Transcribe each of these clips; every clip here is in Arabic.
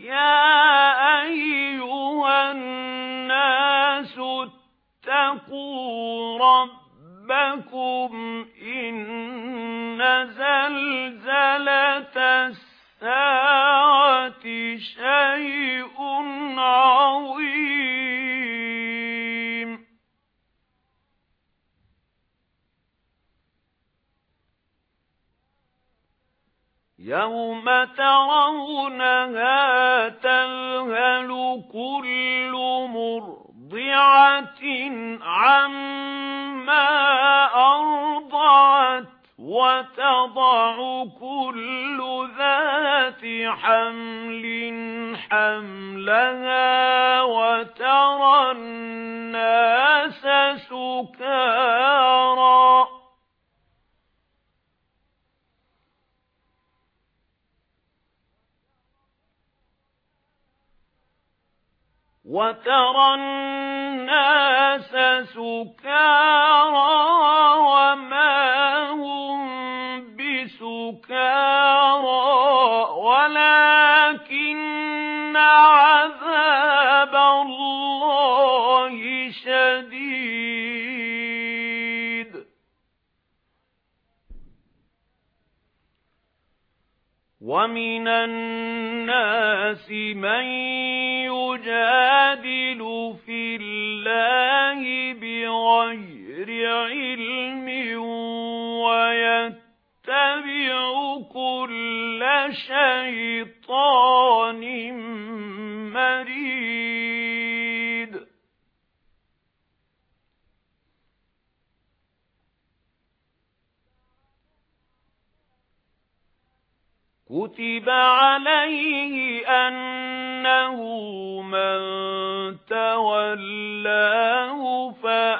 يَا أَيُّهَا النَّاسُ اتَّقُوا رَبَّكُمْ إِنَّ زَلْزَلَةَ السَّاعَةِ يَوْمَ تَرَوْنَهَا تَذْهَلُ كُلُّ مُرْضِعَةٍ عَمَّا أَرْضَعَتْ وَتَضَعُ كُلُّ ذَاتِ حَمْلٍ حَمْلَهَا وَتَرَى النَّاسَ سُكَارَى وَتَرَى النَّاسَ سُكَارَى وَمَا هُمْ بِسُكَارَى وَلَكِنَّ عَذَابَ اللَّهِ شَدِيدٌ. وَمِنَ النَّاسِ مَن يُجَادِلُ فِي اللَّهِ بِغَيْرِ عِلْمٍ وَيَتَّبِعُ كُلَّ شَيْطَانٍ مَرِيدٍ. كُتِبَ عَلَيْهِ أَنَّهُ مَن تَوَلَّاهُ فَأَنَّهُ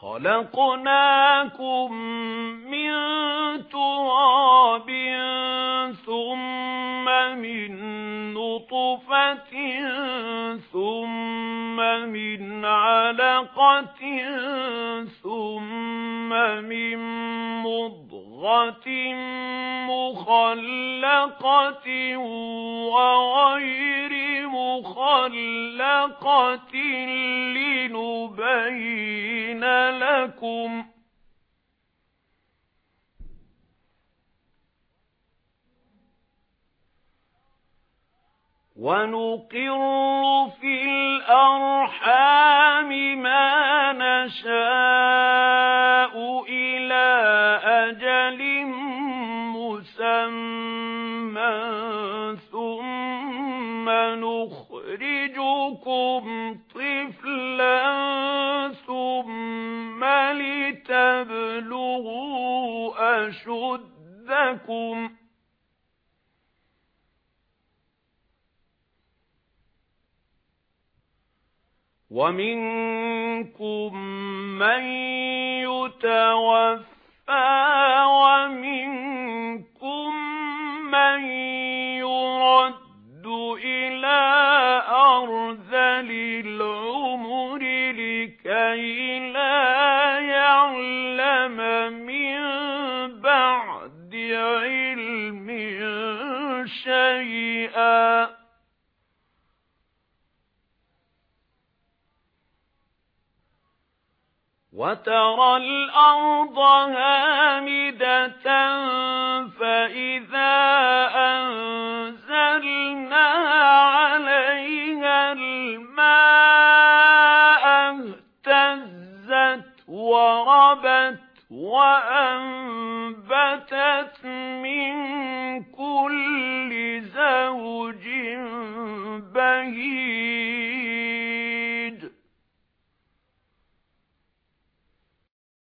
خَلَقْنَاكُم مِّن تُرَابٍ ثُمَّ مِن نُّطْفَةٍ ثُمَّ مِنْ عَلَقَةٍ ثُمَّ مِن مُّضْغَةٍ مُّخَلَّقَةٍ وَغَيْرِ مُخَلَّقَةٍ لَكُمْ. وَنُقِرُّ فِي الْأَرْحَامِ مَا نَشَاءُ إِلَى أَجَلٍ مُّسَمًّى ثُمَّ نُخْرِجُكُمْ طِفْلًا. أَشُدَّكُمْ. وَمِنكُم مَّن يُتَوَفَّى شَيْئًا وَتَرَى الْأَرْضَ